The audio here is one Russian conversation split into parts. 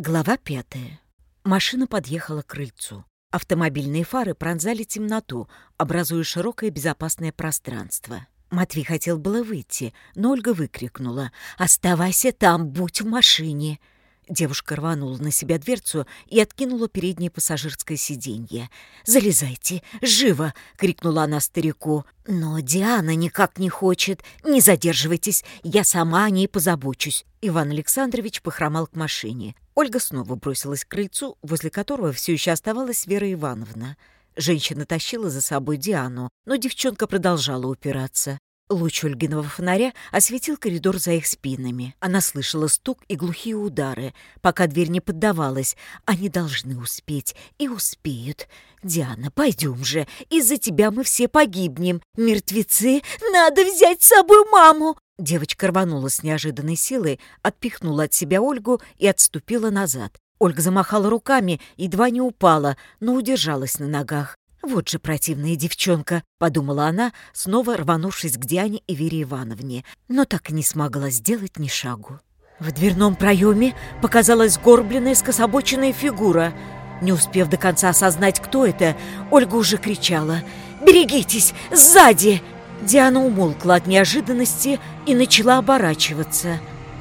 Глава пятая. Машина подъехала к крыльцу. Автомобильные фары пронзали темноту, образуя широкое безопасное пространство. Матвей хотел было выйти, но Ольга выкрикнула «Оставайся там, будь в машине!» Девушка рванула на себя дверцу и откинула переднее пассажирское сиденье. «Залезайте! Живо!» — крикнула она старику. «Но Диана никак не хочет. Не задерживайтесь, я сама о ней позабочусь». Иван Александрович похромал к машине. Ольга снова бросилась к крыльцу, возле которого все еще оставалась Вера Ивановна. Женщина тащила за собой Диану, но девчонка продолжала упираться. Луч Ольгиного фонаря осветил коридор за их спинами. Она слышала стук и глухие удары. Пока дверь не поддавалась, они должны успеть. И успеют. «Диана, пойдем же. Из-за тебя мы все погибнем. Мертвецы, надо взять с собой маму!» Девочка рванула с неожиданной силой, отпихнула от себя Ольгу и отступила назад. Ольга замахала руками, едва не упала, но удержалась на ногах. «Вот же противная девчонка», — подумала она, снова рванувшись к Диане и Вере Ивановне, но так и не смогла сделать ни шагу. В дверном проеме показалась горбленная скособоченная фигура. Не успев до конца осознать, кто это, Ольга уже кричала «Берегитесь! Сзади!» Диана умолкла от неожиданности и начала оборачиваться.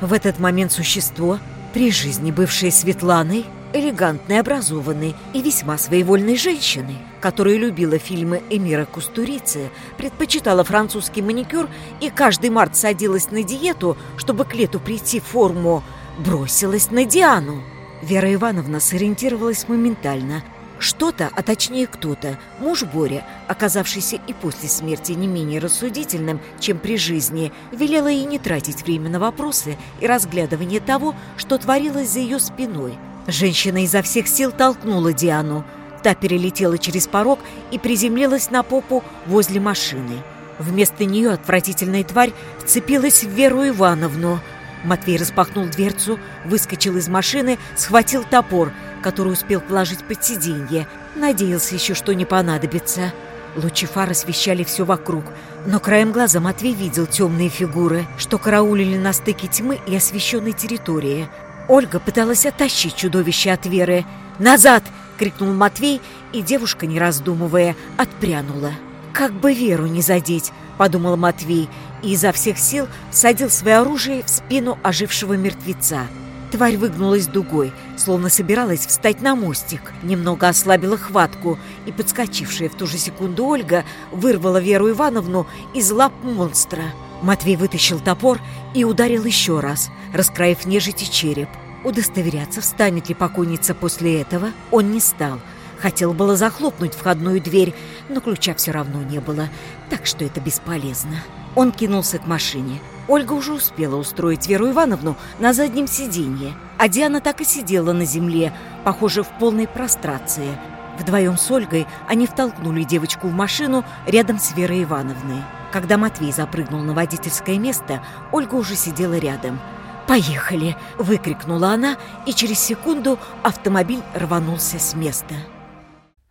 В этот момент существо, при жизни бывшей Светланой, элегантной, образованной и весьма своевольной женщины, которая любила фильмы Эмира Кустурицы, предпочитала французский маникюр и каждый март садилась на диету, чтобы к лету прийти в форму, бросилась на Диану. Вера Ивановна сориентировалась моментально. Что-то, а точнее кто-то, муж Боря, оказавшийся и после смерти не менее рассудительным, чем при жизни, велела ей не тратить время на вопросы и разглядывание того, что творилось за ее спиной – Женщина изо всех сил толкнула Диану. Та перелетела через порог и приземлилась на попу возле машины. Вместо нее отвратительная тварь вцепилась в Веру Ивановну. Матвей распахнул дверцу, выскочил из машины, схватил топор, который успел положить под сиденье. Надеялся еще, что не понадобится. Лучи фар освещали все вокруг, но краем глаза Матвей видел темные фигуры, что караулили на стыке тьмы и освещенной территории – Ольга пыталась оттащить чудовище от Веры. «Назад!» — крикнул Матвей, и девушка, не раздумывая, отпрянула. «Как бы Веру не задеть!» — подумал Матвей, и изо всех сил садил свое оружие в спину ожившего мертвеца. Тварь выгнулась дугой, словно собиралась встать на мостик. Немного ослабила хватку, и подскочившая в ту же секунду Ольга вырвала Веру Ивановну из лап монстра. Матвей вытащил топор и ударил еще раз, раскроив нежити череп. Удостоверяться, встанет ли покойница после этого, он не стал. Хотел было захлопнуть входную дверь, но ключа все равно не было, так что это бесполезно. Он кинулся к машине. Ольга уже успела устроить Веру Ивановну на заднем сиденье, а Диана так и сидела на земле, похоже, в полной прострации. Вдвоем с Ольгой они втолкнули девочку в машину рядом с Верой Ивановной. Когда Матвей запрыгнул на водительское место, Ольга уже сидела рядом. «Поехали!» – выкрикнула она, и через секунду автомобиль рванулся с места.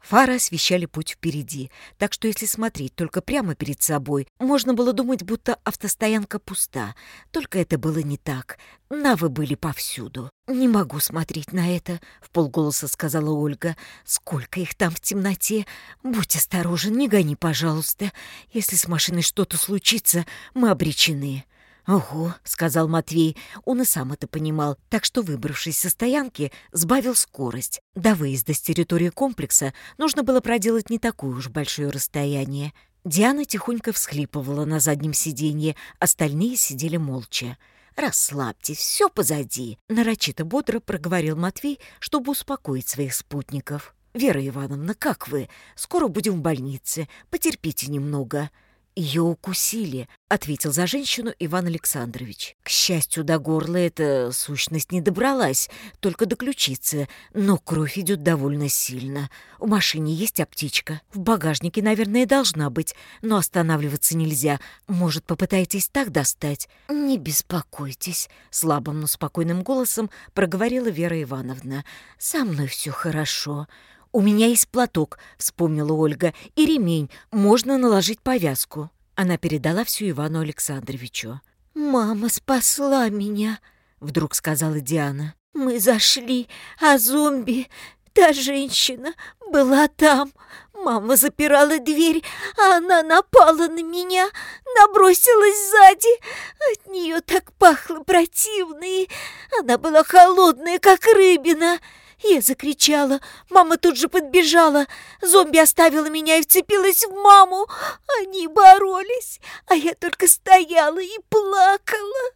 Фары освещали путь впереди, так что если смотреть только прямо перед собой, можно было думать, будто автостоянка пуста. Только это было не так. Навы были повсюду. «Не могу смотреть на это», — в полголоса сказала Ольга. «Сколько их там в темноте? Будь осторожен, не гони, пожалуйста. Если с машиной что-то случится, мы обречены». «Ого», — сказал Матвей, он и сам это понимал, так что, выбравшись со стоянки, сбавил скорость. До выезда с территории комплекса нужно было проделать не такое уж большое расстояние. Диана тихонько всхлипывала на заднем сиденье, остальные сидели молча. «Расслабьтесь, все позади», — нарочито бодро проговорил Матвей, чтобы успокоить своих спутников. «Вера Ивановна, как вы? Скоро будем в больнице. Потерпите немного». «Ее укусили», — ответил за женщину Иван Александрович. К счастью, до горла эта сущность не добралась, только до ключицы, но кровь идет довольно сильно. У машины есть аптечка. В багажнике, наверное, должна быть, но останавливаться нельзя. Может, попытаетесь так достать? «Не беспокойтесь», — слабым, но спокойным голосом проговорила Вера Ивановна. «Со мной все хорошо. «У меня есть платок», — вспомнила Ольга, — «и ремень. Можно наложить повязку». Она передала всю Ивану Александровичу. «Мама спасла меня», — вдруг сказала Диана. «Мы зашли, а зомби, та женщина, была там. Мама запирала дверь, а она напала на меня, набросилась сзади. От нее так пахло противно, и она была холодная, как рыбина. Я закричала. Мама тут же подбежала. Зомби оставила меня и вцепилась в маму. Они боролись, а я только стояла и плакала.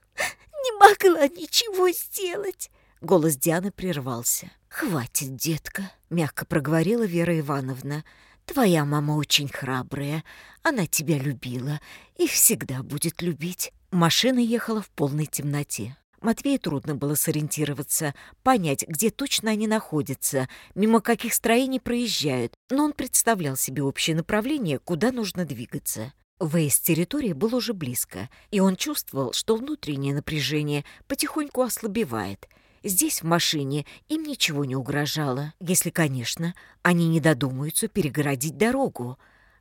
Не могла ничего сделать. Голос Дианы прервался. «Хватит, детка», — мягко проговорила Вера Ивановна. «Твоя мама очень храбрая. Она тебя любила и всегда будет любить». Машина ехала в полной темноте. Матвею трудно было сориентироваться, понять, где точно они находятся, мимо каких строений проезжают, но он представлял себе общее направление, куда нужно двигаться. Вейс территории был уже близко, и он чувствовал, что внутреннее напряжение потихоньку ослабевает. Здесь, в машине, им ничего не угрожало, если, конечно, они не додумаются перегородить дорогу.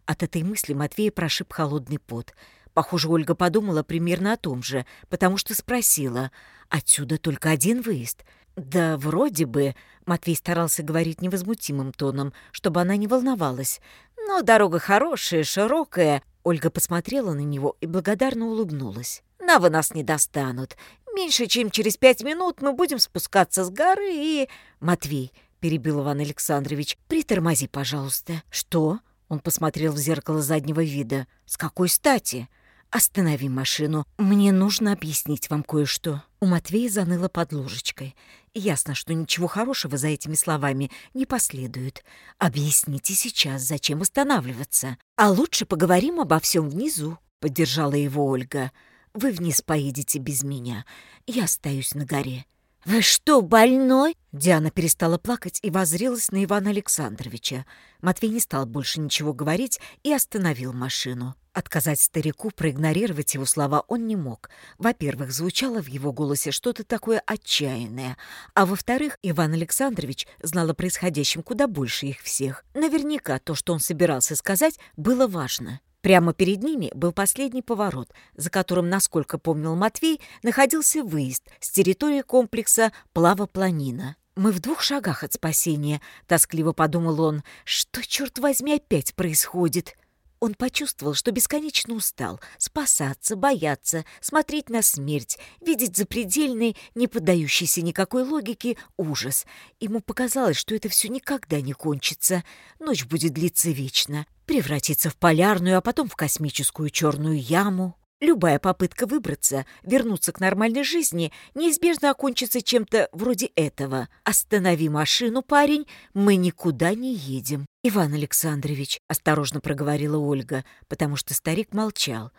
От этой мысли Матвея прошиб холодный пот — Похоже, Ольга подумала примерно о том же, потому что спросила. «Отсюда только один выезд?» «Да вроде бы», — Матвей старался говорить невозмутимым тоном, чтобы она не волновалась. «Но дорога хорошая, широкая». Ольга посмотрела на него и благодарно улыбнулась. «Навы нас не достанут. Меньше чем через пять минут мы будем спускаться с горы и...» «Матвей», — перебил Иван Александрович, — «притормози, пожалуйста». «Что?» — он посмотрел в зеркало заднего вида. «С какой стати?» «Останови машину. Мне нужно объяснить вам кое-что». У Матвея заныло под ложечкой. Ясно, что ничего хорошего за этими словами не последует. «Объясните сейчас, зачем останавливаться. А лучше поговорим обо всем внизу», — поддержала его Ольга. «Вы вниз поедете без меня. Я остаюсь на горе. «Вы что, больной?» Диана перестала плакать и возрилась на Ивана Александровича. Матвей не стал больше ничего говорить и остановил машину. Отказать старику, проигнорировать его слова он не мог. Во-первых, звучало в его голосе что-то такое отчаянное. А во-вторых, Иван Александрович знал о происходящем куда больше их всех. Наверняка то, что он собирался сказать, было важно. Прямо перед ними был последний поворот, за которым, насколько помнил Матвей, находился выезд с территории комплекса «Плава-планина». «Мы в двух шагах от спасения», — тоскливо подумал он. «Что, черт возьми, опять происходит?» Он почувствовал, что бесконечно устал спасаться, бояться, смотреть на смерть, видеть запредельный, не поддающийся никакой логике, ужас. Ему показалось, что это все никогда не кончится. Ночь будет длиться вечно превратиться в полярную, а потом в космическую черную яму. Любая попытка выбраться, вернуться к нормальной жизни, неизбежно окончится чем-то вроде этого. «Останови машину, парень, мы никуда не едем». «Иван Александрович», — осторожно проговорила Ольга, потому что старик молчал.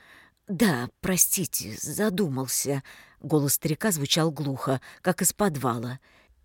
«Да, простите, задумался». Голос старика звучал глухо, как из подвала.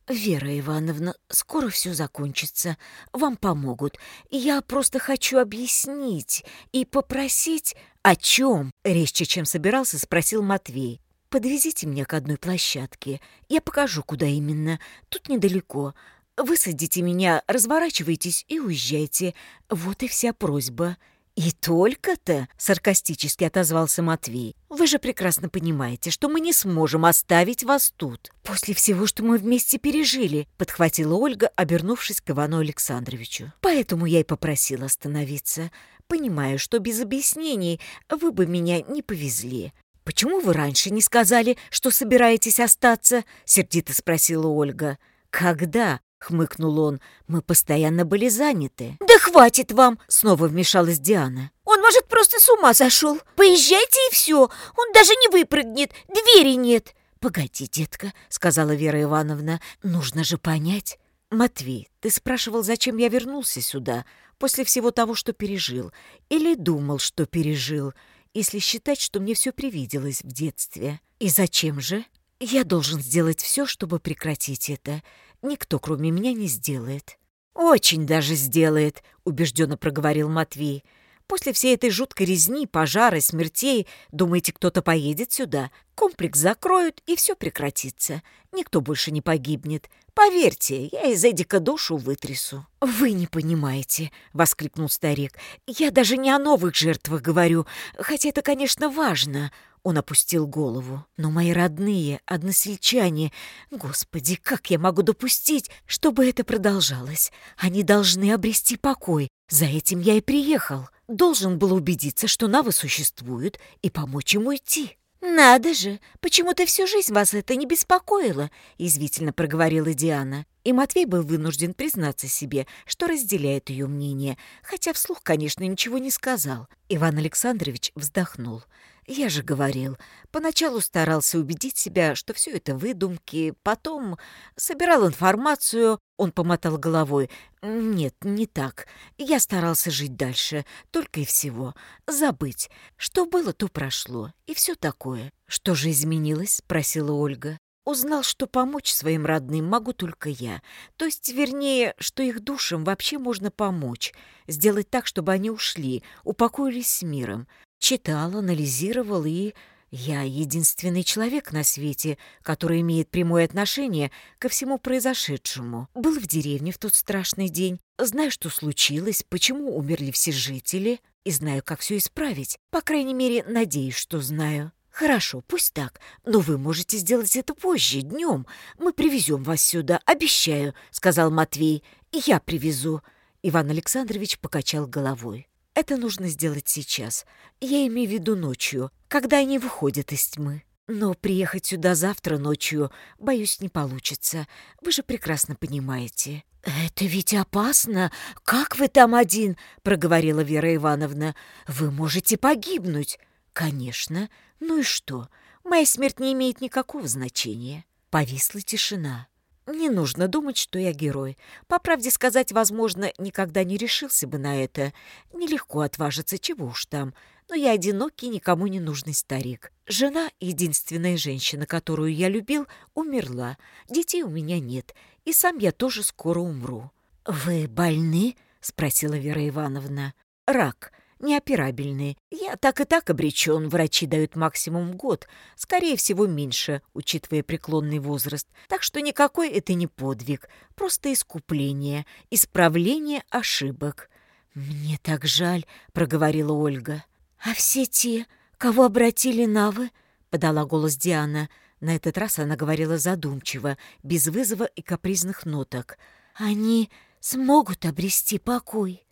«Вера Ивановна, скоро все закончится. Вам помогут. Я просто хочу объяснить и попросить...» «О чем?» — резче, чем собирался, спросил Матвей. «Подвезите меня к одной площадке. Я покажу, куда именно. Тут недалеко. Высадите меня, разворачивайтесь и уезжайте. Вот и вся просьба». «И только-то», — саркастически отозвался Матвей, «вы же прекрасно понимаете, что мы не сможем оставить вас тут. После всего, что мы вместе пережили», — подхватила Ольга, обернувшись к Ивану Александровичу. «Поэтому я и попросила остановиться. Понимаю, что без объяснений вы бы меня не повезли». «Почему вы раньше не сказали, что собираетесь остаться?» — сердито спросила Ольга. «Когда?» — хмыкнул он. «Мы постоянно были заняты». «Да хватит вам!» — снова вмешалась Диана. «Он, может, просто с ума сошел. Поезжайте и все. Он даже не выпрыгнет. Двери нет». «Погоди, детка», — сказала Вера Ивановна. «Нужно же понять». «Матвей, ты спрашивал, зачем я вернулся сюда, после всего того, что пережил, или думал, что пережил, если считать, что мне все привиделось в детстве? И зачем же? Я должен сделать все, чтобы прекратить это никто, кроме меня, не сделает». «Очень даже сделает», — убежденно проговорил Матвей. «После всей этой жуткой резни, пожара, смертей, думаете, кто-то поедет сюда? Комплекс закроют, и все прекратится. Никто больше не погибнет. Поверьте, я из Эдика душу вытрясу». «Вы не понимаете», — воскликнул старик. «Я даже не о новых жертвах говорю, хотя это, конечно, важно. Он опустил голову. «Но мои родные, односельчане... Господи, как я могу допустить, чтобы это продолжалось? Они должны обрести покой. За этим я и приехал. Должен был убедиться, что навы существуют и помочь им уйти. «Надо же! Почему-то всю жизнь вас это не беспокоило!» — извительно проговорила Диана. И Матвей был вынужден признаться себе, что разделяет ее мнение, хотя вслух, конечно, ничего не сказал. Иван Александрович вздохнул. Я же говорил, поначалу старался убедить себя, что все это выдумки, потом собирал информацию, он помотал головой. Нет, не так. Я старался жить дальше, только и всего. Забыть. Что было, то прошло. И все такое. Что же изменилось? спросила Ольга. Узнал, что помочь своим родным могу только я. То есть, вернее, что их душам вообще можно помочь. Сделать так, чтобы они ушли, упокоились с миром читал, анализировал, и я единственный человек на свете, который имеет прямое отношение ко всему произошедшему. Был в деревне в тот страшный день, знаю, что случилось, почему умерли все жители, и знаю, как все исправить. По крайней мере, надеюсь, что знаю. Хорошо, пусть так, но вы можете сделать это позже, днем. Мы привезем вас сюда, обещаю, сказал Матвей. и Я привезу. Иван Александрович покачал головой. Это нужно сделать сейчас. Я имею в виду ночью, когда они выходят из тьмы. Но приехать сюда завтра ночью, боюсь, не получится. Вы же прекрасно понимаете». «Это ведь опасно! Как вы там один?» — проговорила Вера Ивановна. «Вы можете погибнуть!» «Конечно! Ну и что? Моя смерть не имеет никакого значения!» Повисла тишина. Не нужно думать, что я герой. По правде сказать, возможно, никогда не решился бы на это. Нелегко отважиться, чего уж там. Но я одинокий, никому не нужный старик. Жена, единственная женщина, которую я любил, умерла. Детей у меня нет. И сам я тоже скоро умру. «Вы больны?» — спросила Вера Ивановна. «Рак неоперабельные. Я так и так обречен, врачи дают максимум год, скорее всего, меньше, учитывая преклонный возраст. Так что никакой это не подвиг, просто искупление, исправление ошибок. «Мне так жаль», — проговорила Ольга. «А все те, кого обратили навы, подала голос Диана. На этот раз она говорила задумчиво, без вызова и капризных ноток. «Они смогут обрести покой?»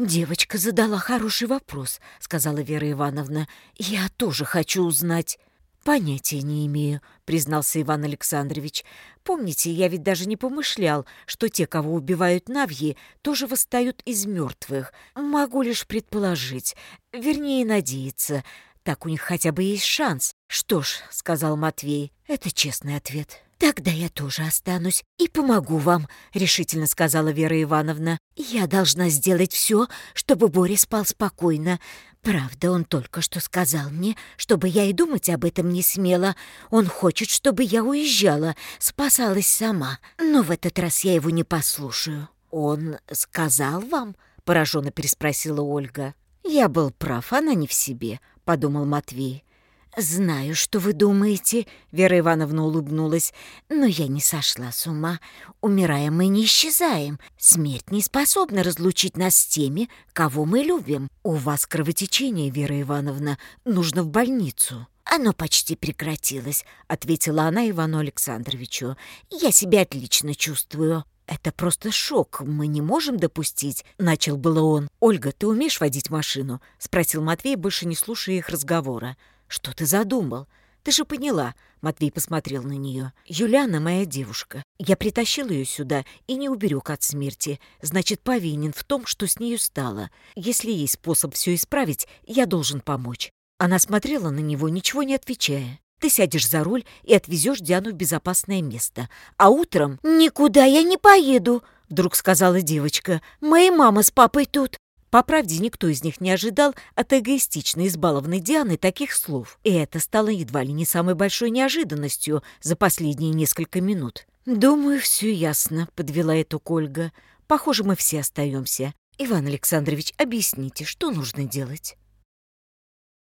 «Девочка задала хороший вопрос», — сказала Вера Ивановна. «Я тоже хочу узнать». «Понятия не имею», — признался Иван Александрович. «Помните, я ведь даже не помышлял, что те, кого убивают навьи, тоже восстают из мертвых. Могу лишь предположить, вернее, надеяться. Так у них хотя бы есть шанс. «Что ж», — сказал Матвей, — «это честный ответ». «Тогда я тоже останусь и помогу вам», — решительно сказала Вера Ивановна. «Я должна сделать все, чтобы Боря спал спокойно. Правда, он только что сказал мне, чтобы я и думать об этом не смела. Он хочет, чтобы я уезжала, спасалась сама. Но в этот раз я его не послушаю». «Он сказал вам?» — пораженно переспросила Ольга. «Я был прав, она не в себе», — подумал Матвей. «Знаю, что вы думаете», — Вера Ивановна улыбнулась, «но я не сошла с ума. Умираем мы не исчезаем. Смерть не способна разлучить нас с теми, кого мы любим. У вас кровотечение, Вера Ивановна, нужно в больницу». «Оно почти прекратилось», — ответила она Ивану Александровичу. «Я себя отлично чувствую». «Это просто шок, мы не можем допустить», — начал было он. «Ольга, ты умеешь водить машину?» — спросил Матвей, больше не слушая их разговора. «Что ты задумал? Ты же поняла!» — Матвей посмотрел на нее. «Юляна моя девушка. Я притащил ее сюда и не уберег от смерти. Значит, повинен в том, что с нею стало. Если есть способ все исправить, я должен помочь». Она смотрела на него, ничего не отвечая. Ты сядешь за руль и отвезешь Диану в безопасное место. А утром...» «Никуда я не поеду», — вдруг сказала девочка. «Моя мама с папой тут. По правде, никто из них не ожидал от эгоистичной избалованной Дианы таких слов, и это стало едва ли не самой большой неожиданностью за последние несколько минут. «Думаю, все ясно», — подвела эту Кольга. «Похоже, мы все остаемся. Иван Александрович, объясните, что нужно делать?»